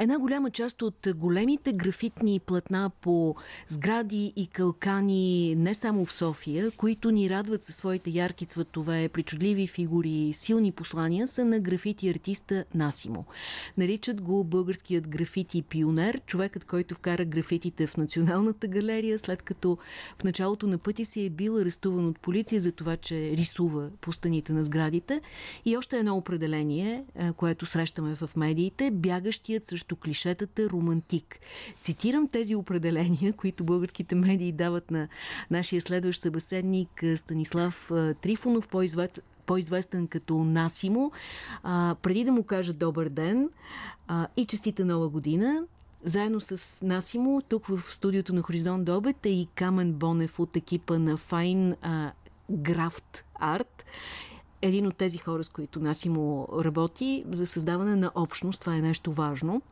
Една голяма част от големите графитни платна по сгради и калкани не само в София, които ни радват със своите ярки цветове, причудливи фигури, силни послания, са на графити артиста Насимо. Наричат го българският графити пионер, човекът, който вкара графитите в Националната галерия, след като в началото на пъти си е бил арестуван от полиция за това, че рисува по стените на сградите. И още едно определение, което срещаме в медиите, бягащият срещу клишетата романтик. Цитирам тези определения, които българските медии дават на нашия следващ събеседник Станислав Трифонов, по-известен като Насимо. А, преди да му кажа добър ден а, и честита нова година, заедно с Насимо, тук в студиото на Хоризонт до обед е и Камен Бонев от екипа на Fine Graft Art един от тези хора, с които Насимо работи за създаване на общност. Това е нещо важно.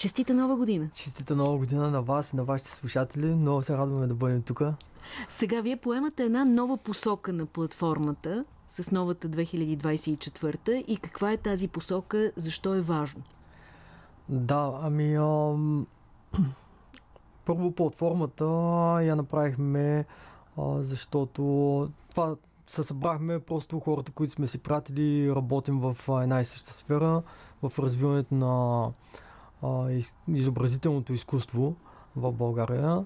Честита нова година! Честита нова година на вас и на вашите слушатели. Много се радваме да бъдем тук. Сега вие поемате една нова посока на платформата с новата 2024 и каква е тази посока, защо е важно? Да, ами ам... първо платформата я направихме а, защото това се събрахме просто хората, които сме си пратили, работим в една и съща сфера, в развиването на а, из, изобразителното изкуство в България.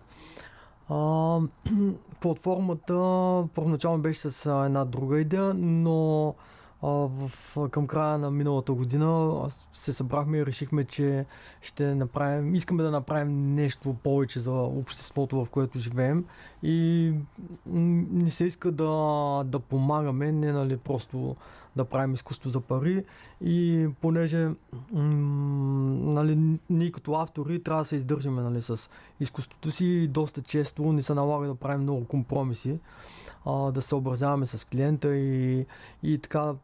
А, платформата първоначално беше с една друга идея, но в, към края на миналата година се събрахме и решихме, че ще направим, искаме да направим нещо повече за обществото, в което живеем и не се иска да, да помагаме, не нали, просто да правим изкуство за пари и понеже нали, ние като автори трябва да се издържаме нали, с изкуството си и доста често не се налага да правим много компромиси, а, да се образяваме с клиента и, и така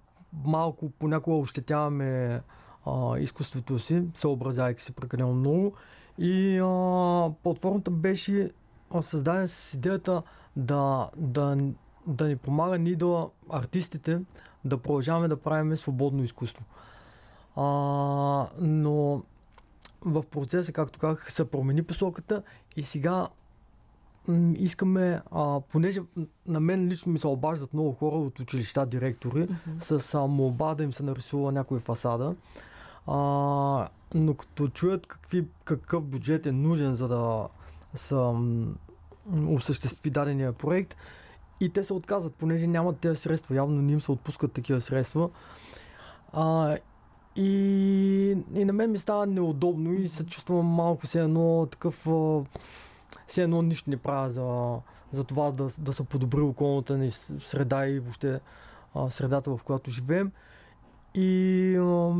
малко понякога ощетяваме а, изкуството си, съобразявайки се прекалено много. И а, платформата беше създадена с идеята да, да, да ни помага ние да артистите да продължаваме да правим свободно изкуство. А, но в процеса, както казах, се промени посоката и сега искаме, а, понеже на мен лично ми се обаждат много хора от училища, директори, uh-huh. с а, молба да им се нарисува някой фасада. А, но като чуят какви, какъв бюджет е нужен за да са осъществи дадения проект, и те се отказват, понеже нямат тези средства. Явно не им се отпускат такива средства. А, и, и на мен ми става неудобно и се чувствам малко се едно такъв все едно нищо не правя за, за това да, да се подобри околната ни среда и въобще а, средата, в която живеем. И а,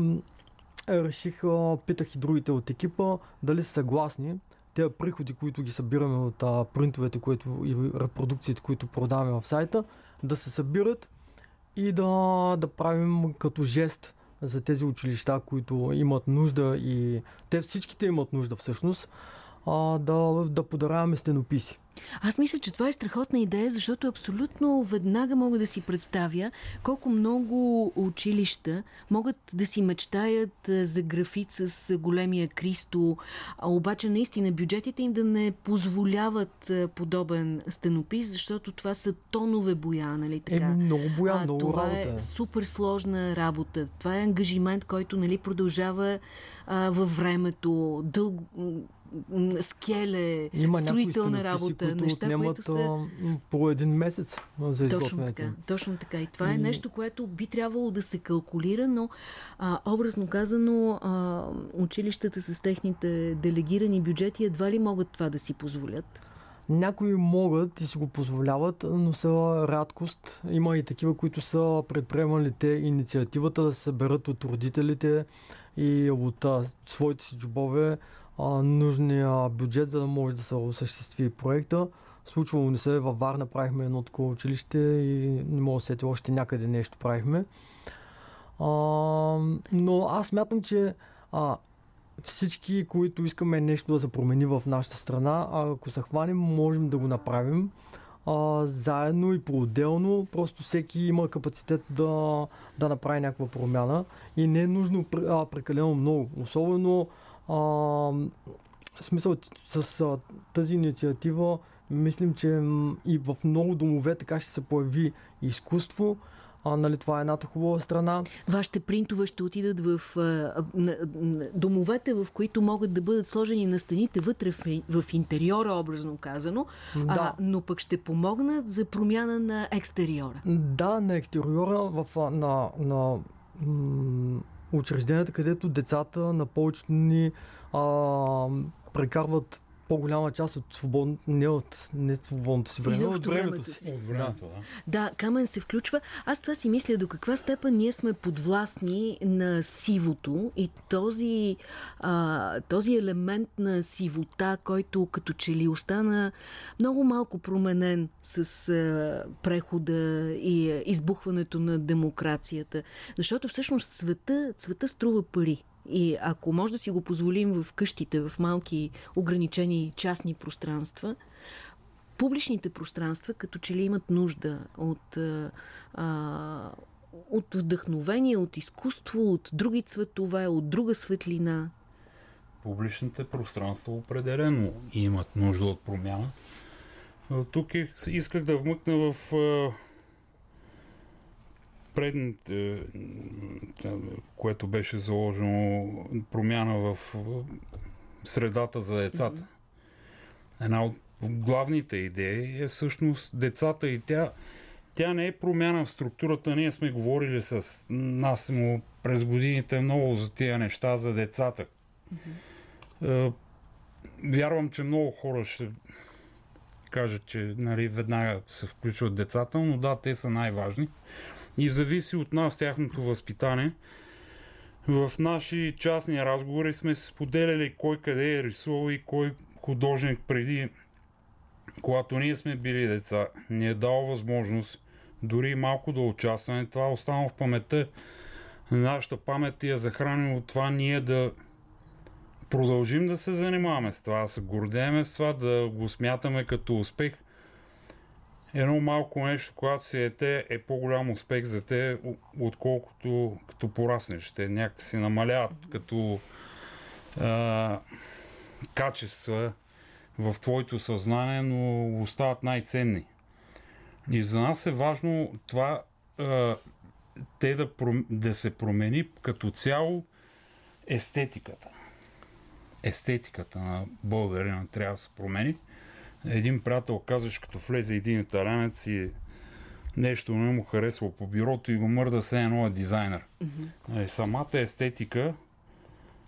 реших, а, питах и другите от екипа дали са съгласни тези приходи, които ги събираме от а, принтовете които, и репродукциите, които продаваме в сайта, да се събират и да, да правим като жест за тези училища, които имат нужда и те всичките имат нужда всъщност а, да, да подаряваме стенописи. Аз мисля, че това е страхотна идея, защото абсолютно веднага мога да си представя колко много училища могат да си мечтаят за графит с големия Кристо, а обаче наистина бюджетите им да не позволяват подобен стенопис, защото това са тонове боя, нали така? Е, много боя, а, много това работа. е супер сложна работа. Това е ангажимент, който нали, продължава а, във времето, дълго скеле, Има строителна работа, които неща, отнемат, които са... по един месец за Точно така, точно така. И това е нещо, което би трябвало да се калкулира, но а, образно казано а, училищата с техните делегирани бюджети едва ли могат това да си позволят? Някои могат и си го позволяват, но са рядкост. Има и такива, които са предприемали те инициативата да се съберат от родителите и от а, своите си джобове а, нужния бюджет, за да може да се осъществи проекта. Случвало не се, във Варна правихме едно такова училище и не мога да сети още някъде нещо правихме. А, но аз смятам, че а, всички, които искаме нещо да се промени в нашата страна, ако се хванем, можем да го направим. а, заедно и по-отделно. Просто всеки има капацитет да, да направи някаква промяна и не е нужно а, прекалено много. Особено а, смисъл с а, тази инициатива мислим, че и в много домове така ще се появи изкуство, а, нали, това е едната хубава страна. Вашите принтове ще отидат в а, домовете, в които могат да бъдат сложени на стените вътре в, в интериора, образно казано, да. а, но пък ще помогнат за промяна на екстериора. Да, на екстериора, в, на, на учрежденията, където децата на повечето ни а, прекарват по-голяма част от свободно, не от не свободното си време, от времето си. От времето, да. Да, Камен се включва. Аз това си мисля до каква степен ние сме подвластни на сивото и този, а, този елемент на сивота, който като че ли остана много малко променен с а, прехода и а, избухването на демокрацията. Защото всъщност цвета, цвета струва пари. И ако може да си го позволим в къщите, в малки ограничени частни пространства, публичните пространства като че ли имат нужда от, а, от вдъхновение, от изкуство, от други цветове, от друга светлина. Публичните пространства определено имат нужда от промяна. Тук исках да вмъкна в предните, което беше заложено промяна в средата за децата. Една от главните идеи е всъщност децата и тя, тя не е промяна в структурата. Ние сме говорили с нас му през годините много за тия неща за децата. Mm-hmm. Вярвам, че много хора ще кажат, че нали, веднага се включват децата, но да, те са най-важни и зависи от нас тяхното възпитание. В наши частни разговори сме споделяли кой къде е рисувал и кой художник преди, когато ние сме били деца, ни е дал възможност дори малко да участваме. Това е останало в паметта. Нашата памет е захранена от това ние да продължим да се занимаваме с това, да се гордееме с това, да го смятаме като успех – едно малко нещо, когато си ете, е по-голям успех за те, отколкото като пораснеш. Те някакси намаляват като а, качества в твоето съзнание, но остават най-ценни. И за нас е важно това а, те да, да се промени като цяло естетиката. Естетиката на българина трябва да се промени един приятел казваш, като влезе един италянец и нещо не му харесва по бюрото и го мърда се едно е дизайнер. Mm-hmm. Самата естетика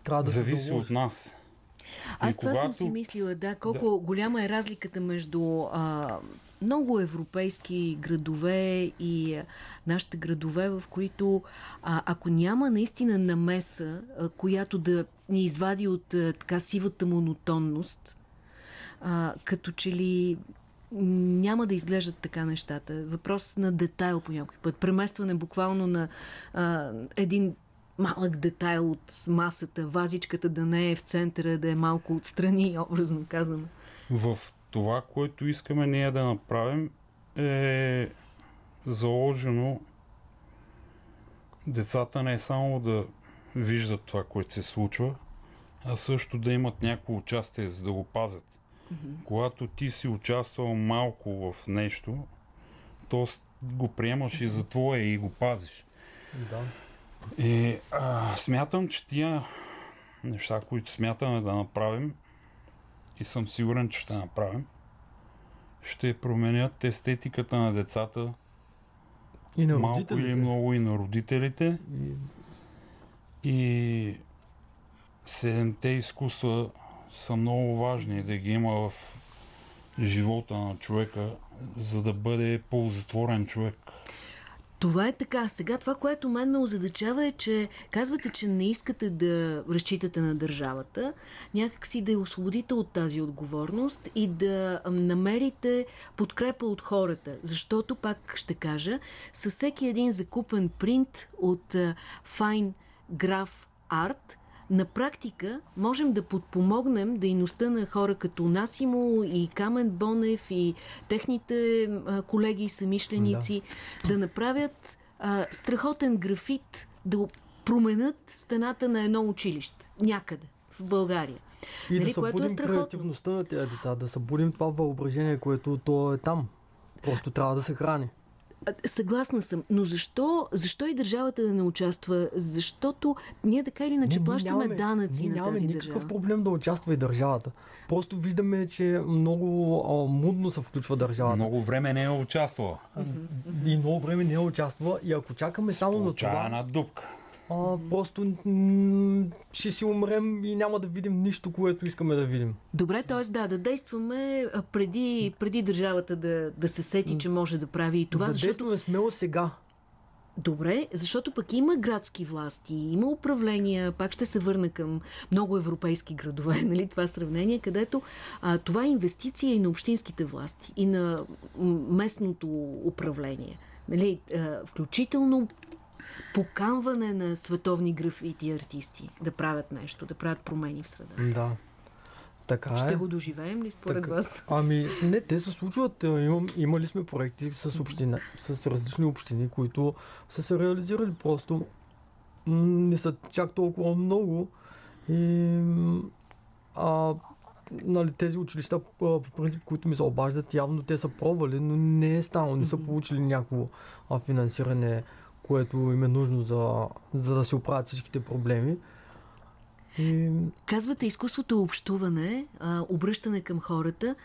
Трябва да зависи от нас. Аз и това когато... съм си мислила, да, колко да. голяма е разликата между а, много европейски градове и а, нашите градове, в които а, ако няма наистина намеса, а, която да ни извади от а, така сивата монотонност, а, като че ли няма да изглеждат така нещата. Въпрос на детайл по някой път. Преместване буквално на а, един малък детайл от масата, вазичката да не е в центъра, да е малко отстрани, образно казано. В това, което искаме ние да направим е заложено децата не е само да виждат това, което се случва, а също да имат някакво участие, за да го пазят. Mm-hmm. Когато ти си участвал малко в нещо, то го приемаш и за твое и го пазиш. Да. И а, смятам, че тия неща, които смятаме да направим, и съм сигурен, че ще направим, ще променят естетиката на децата и на малко или много и на родителите. И, и седемте изкуства са много важни да ги има в живота на човека, за да бъде ползотворен човек. Това е така. Сега това, което мен ме озадачава е, че казвате, че не искате да разчитате на държавата, някакси да я освободите от тази отговорност и да намерите подкрепа от хората. Защото, пак ще кажа, със всеки един закупен принт от Fine Graph Art – на практика можем да подпомогнем дейността на хора като Насимо и Камен Бонев и техните колеги и самишленици да, да направят а, страхотен графит, да променят стената на едно училище някъде в България. И нали, да събудим е креативността на тези деца, да събудим това въображение, което то е там. Просто трябва да се храни. Съгласна съм, но защо, защо и държавата да не участва? Защото ние така или иначе плащаме нямаме, данъци на тази държава. никакъв проблем да участва и държавата. Просто виждаме, че много а, мудно се включва държавата. Много време не е участвала. И много време не е участвала. И ако чакаме само на това... на дупка а, просто ще си умрем и няма да видим нищо, което искаме да видим. Добре, т.е. да, да действаме преди, преди държавата да, да се сети, че може да прави и това. Да защото... действаме смело сега. Добре, защото пък има градски власти, има управления, пак ще се върна към много европейски градове, нали, това сравнение, където а, това е инвестиция и на общинските власти, и на местното управление. Нали, а, включително поканване на световни графити артисти да правят нещо, да правят промени в среда. Да. Така Ще е. го доживеем ли според така, вас? Ами, не, те се случват. Имам, имали сме проекти с, община, с различни общини, които са се реализирали просто. Не са чак толкова много. И а, нали, тези училища, по принцип, които ми се обаждат, явно те са пробвали, но не е станало, не са получили някакво финансиране което им е нужно за, за да се оправят всичките проблеми. И... Казвате изкуството е общуване, а, обръщане към хората.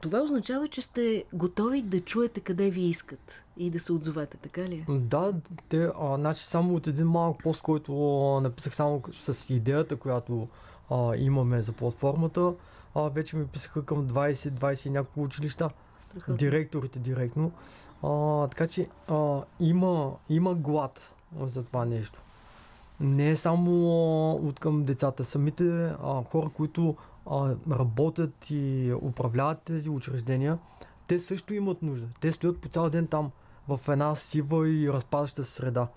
Това означава, че сте готови да чуете къде ви искат и да се отзовете, така ли? Да, те, а, значи само от един малък пост, който а, написах само с идеята, която а, имаме за платформата, а, вече ми писаха към 20-20 няколко училища. Страхотно. Директорите директно. А, така че а, има, има глад за това нещо. Не е само от към децата. Самите а, хора, които а, работят и управляват тези учреждения, те също имат нужда. Те стоят по цял ден там, в една сива и разпадаща среда.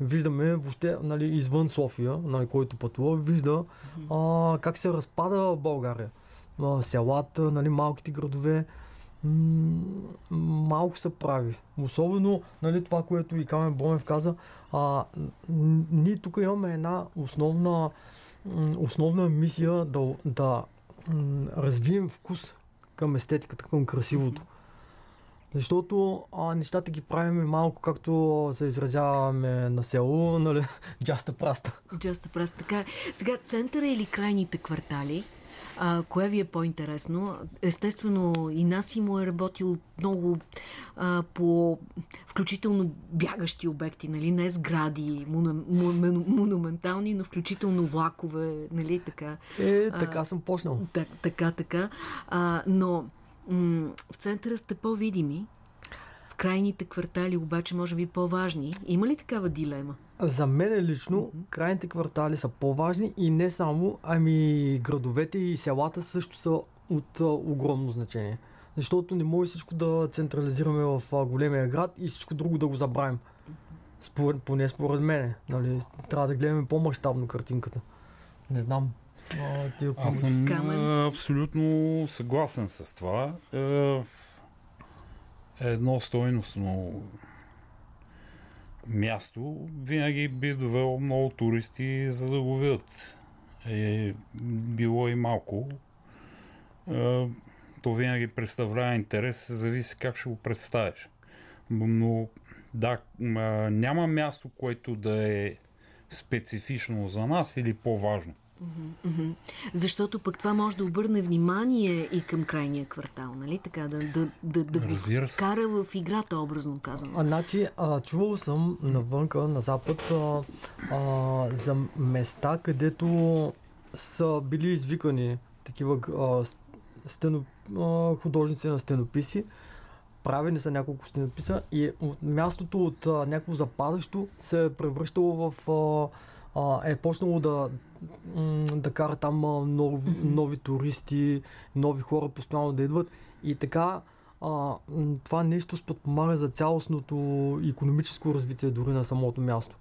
Виждаме въобще нали, извън София, нали, който пътува, вижда а, как се разпада България. А, селата, нали, малките градове, малко се прави. Особено нали, това, което и Камен Бомев каза, а, ние тук имаме една основна, основна мисия да, да развием вкус към естетиката, към красивото. Защото а, нещата ги правим малко както се изразяваме на село, нали, джаста праста. Джаста праста, така. Сега, центъра или крайните квартали, а, кое ви е по-интересно? Естествено, и Наси му е работил много а, по включително бягащи обекти, нали? Не сгради мону, мону, монументални, но включително влакове, нали? Така. Е, така а, съм почнал. Так, така, така. А, но в центъра сте по-видими. Крайните квартали обаче може би по-важни. Има ли такава дилема? За мен лично mm-hmm. крайните квартали са по-важни и не само, ами градовете и селата също са от а, огромно значение. Защото не може всичко да централизираме в а, големия град и всичко друго да го забравим. Според, поне според мен. Нали, трябва да гледаме по-масштабно картинката. Не знам. А, ти, Аз съм Камен. абсолютно съгласен с това. Е, едно стойностно място винаги би довело много туристи за да го видят. Е било и малко. Е, то винаги представлява интерес, зависи как ще го представиш. Но да, няма място, което да е специфично за нас или по-важно. Защото пък това може да обърне внимание и към крайния квартал, нали? Така, да, да, да, да го кара в играта, образно казано. А, значи, а, чувал съм навънка, на запад, а, а, за места, където са били извикани такива а, стено, а, художници на стенописи, правени са няколко стенописа и от мястото от а, някакво западащо се е превръщало в а, а, е почнало да, да кара там нови, нови туристи, нови хора постоянно да идват. И така а, това нещо сподпомага за цялостното економическо развитие дори на самото място.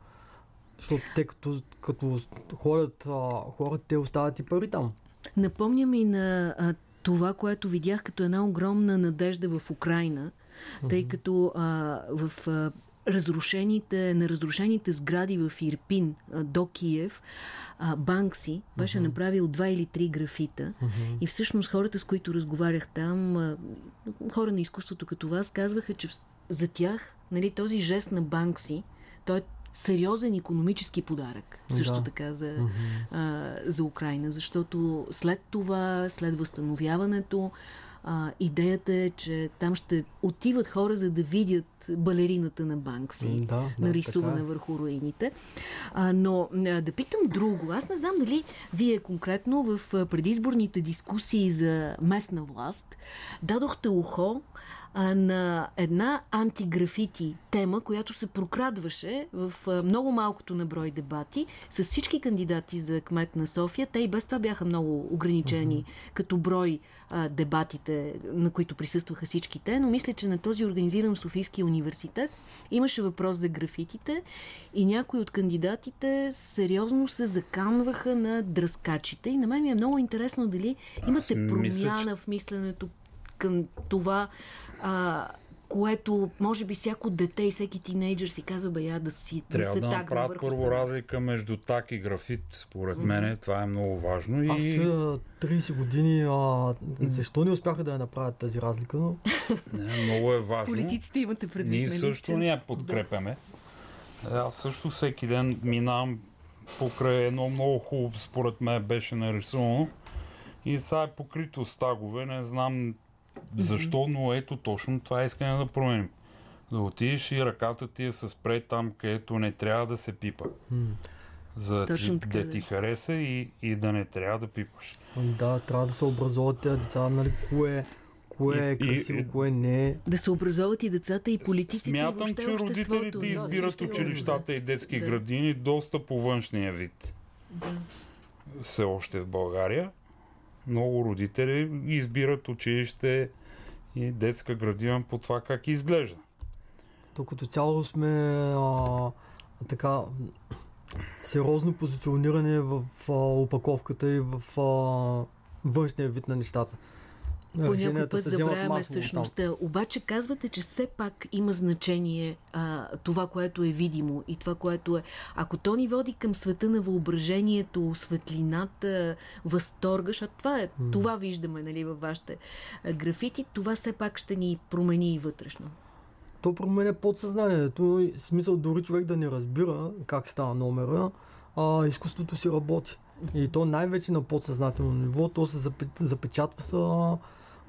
Защото те като, като ходят а, хората, те остават и пари там. Напомням и на а, това, което видях като една огромна надежда в Украина, тъй като а, в а, разрушените, на разрушените сгради в Ирпин до Киев, Банкси беше направил два или три графита и всъщност хората, с които разговарях там, хора на изкуството като вас, казваха, че за тях нали, този жест на Банкси, той е сериозен економически подарък също да. така за, uh-huh. а, за Украина, защото след това, след възстановяването, а, идеята е, че там ще отиват хора, за да видят балерината на Банкси, да, да, нарисувана е. върху руините. А, но а, да питам друго. Аз не знам дали вие конкретно в предизборните дискусии за местна власт дадохте ухо а, на една антиграфити тема, която се прокрадваше в а, много малкото на брой дебати с всички кандидати за кмет на София. Те и без това бяха много ограничени mm-hmm. като брой а, дебатите, на които присъстваха всичките, но мисля, че на този организиран Софийския университет имаше въпрос за графитите и някои от кандидатите сериозно се заканваха на дръскачите. И на мен ми е много интересно дали имате промяна мисля, че... в мисленето към това а, което може би всяко дете и всеки тинейджър си казва, бе, я да си Трябва да, се да направят първо разлика между так и графит, според mm-hmm. мен. Това е много важно. И... Аз чуя 30 години, а, защо не успяха да я направят тази разлика? Но... Не, много е важно. Политиците имате предвид. Ние нали, също че... я подкрепяме. Да. Аз също всеки ден минавам покрай едно много хубаво, според мен беше нарисувано. И сега е покрито с тагове, не знам защо? Но ето точно това искаме да променим. Да отидеш и ръката ти е с спрей там, където не трябва да се пипа. За да ти, да ти хареса и, и да не трябва да пипаш. Да, трябва да се образуват тези деца, нали, кое кое е красиво, и, кое не е. Да се образоват и децата, и политиците. Смятам, и че родителите избират училищата да. и детски да. градини доста по външния вид. Да. Все още в България много родители избират училище и детска градина по това как изглежда. То като цяло сме а, така сериозно позициониране в а, опаковката и в а, външния вид на нещата по някой път забравяме същността. Обаче казвате, че все пак има значение а, това, което е видимо и това, което е... Ако то ни води към света на въображението, светлината, възторга, защото това, е, mm. това виждаме нали, във вашите графити, това все пак ще ни промени и вътрешно. То променя подсъзнанието. Смисъл дори човек да не разбира как става номера, а, изкуството си работи. И то най-вече на подсъзнателно ниво, то се запечатва с а,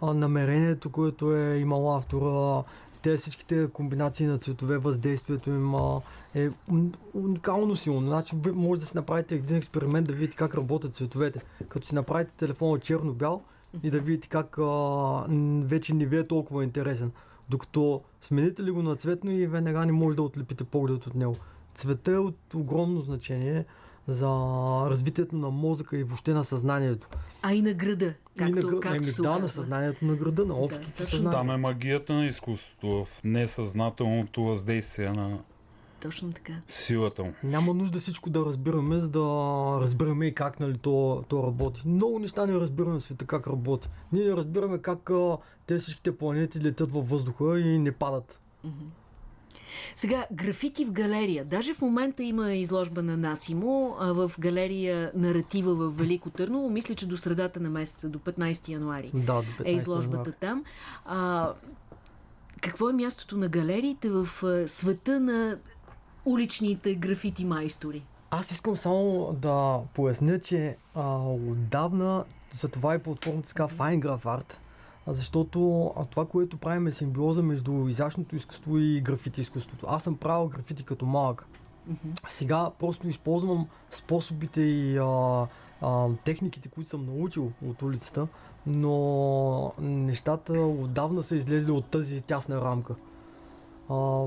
намерението, което е имал автора, те всичките комбинации на цветове, въздействието им е уникално силно. Значи може да си направите един експеримент да видите как работят цветовете. Като си направите телефона черно-бял и да видите как а, вече не ви е толкова интересен. Докато смените ли го на цветно и веднага не може да отлепите поглед от него. Цвета е от огромно значение за развитието на мозъка и въобще на съзнанието. А и на града. Както, и на, както ами, да, на съзнанието на града, на общото да, съзнание. Там е магията на изкуството, в несъзнателното въздействие на точно така. Силата му. Няма нужда всичко да разбираме, за да разбираме и как нали, то, то работи. Много неща не разбираме в света как работи. Ние не разбираме как а, те всичките планети летят във въздуха и не падат. Mm-hmm. Сега, графити в галерия. Даже в момента има изложба на Насимо в галерия Наратива в Велико Търново. Мисля, че до средата на месеца, до 15 януари да, до 15 е изложбата януари. там. А, какво е мястото на галериите в света на уличните графити майстори? Аз искам само да поясня, че а, отдавна за това и платформата така Fine Graph Art защото това, което правим е симбиоза между изящното изкуство и графити изкуството. Аз съм правил графити като малък. Mm-hmm. Сега просто използвам способите и а, а, техниките, които съм научил от улицата, но нещата отдавна са излезли от тази тясна рамка. А,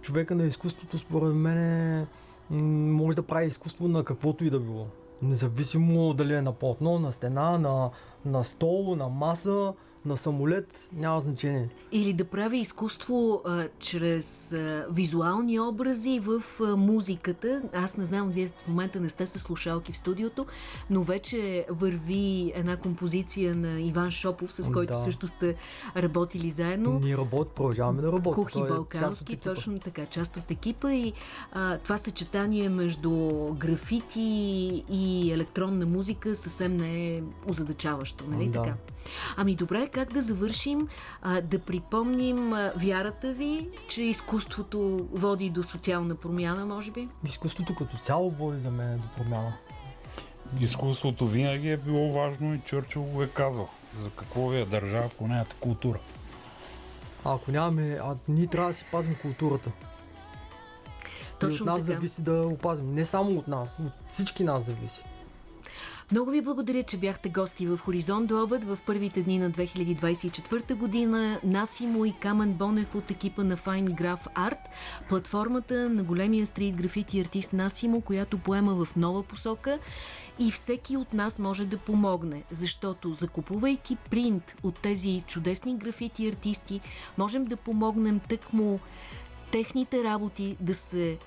човека на изкуството, според мен, е, може да прави изкуство на каквото и да било. Независимо дали е на платно, на стена, на, на стол, на маса, на самолет, няма значение. Или да прави изкуство а, чрез а, визуални образи в а, музиката. Аз не знам, вие в момента не сте с слушалки в студиото, но вече върви една композиция на Иван Шопов, с който Да. също сте работили заедно. Ние работ, продължаваме да работим. Кухи Той е Балкански, екипа. точно така, част от екипа и а, това съчетание между графити и електронна музика съвсем не е озадачаващо, нали Да. така? Ами добре, как да завършим? А, да припомним а, вярата ви, че изкуството води до социална промяна, може би? Изкуството като цяло води за мен до промяна. Изкуството винаги е било важно и Чърчил го е казал. За какво ви е държава, ако нямате култура? А ако нямаме, а ние трябва да си пазим културата. и от Точно нас така. зависи да опазим. Не само от нас, от всички нас зависи. Много ви благодаря, че бяхте гости в Хоризонт до обед в първите дни на 2024 година. Насимо и Камен Бонев от екипа на Fine Graph Art, платформата на големия стрит графити артист Насимо, която поема в нова посока и всеки от нас може да помогне, защото закупувайки принт от тези чудесни графити артисти, можем да помогнем тъкмо техните работи да се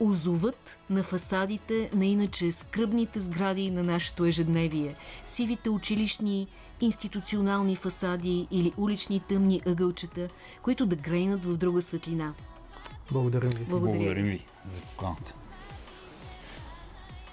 озоват на фасадите на иначе скръбните сгради на нашето ежедневие. Сивите училищни, институционални фасади или улични тъмни ъгълчета, които да грейнат в друга светлина. Благодаря ви. Благодаря. Благодарим ви за поканата.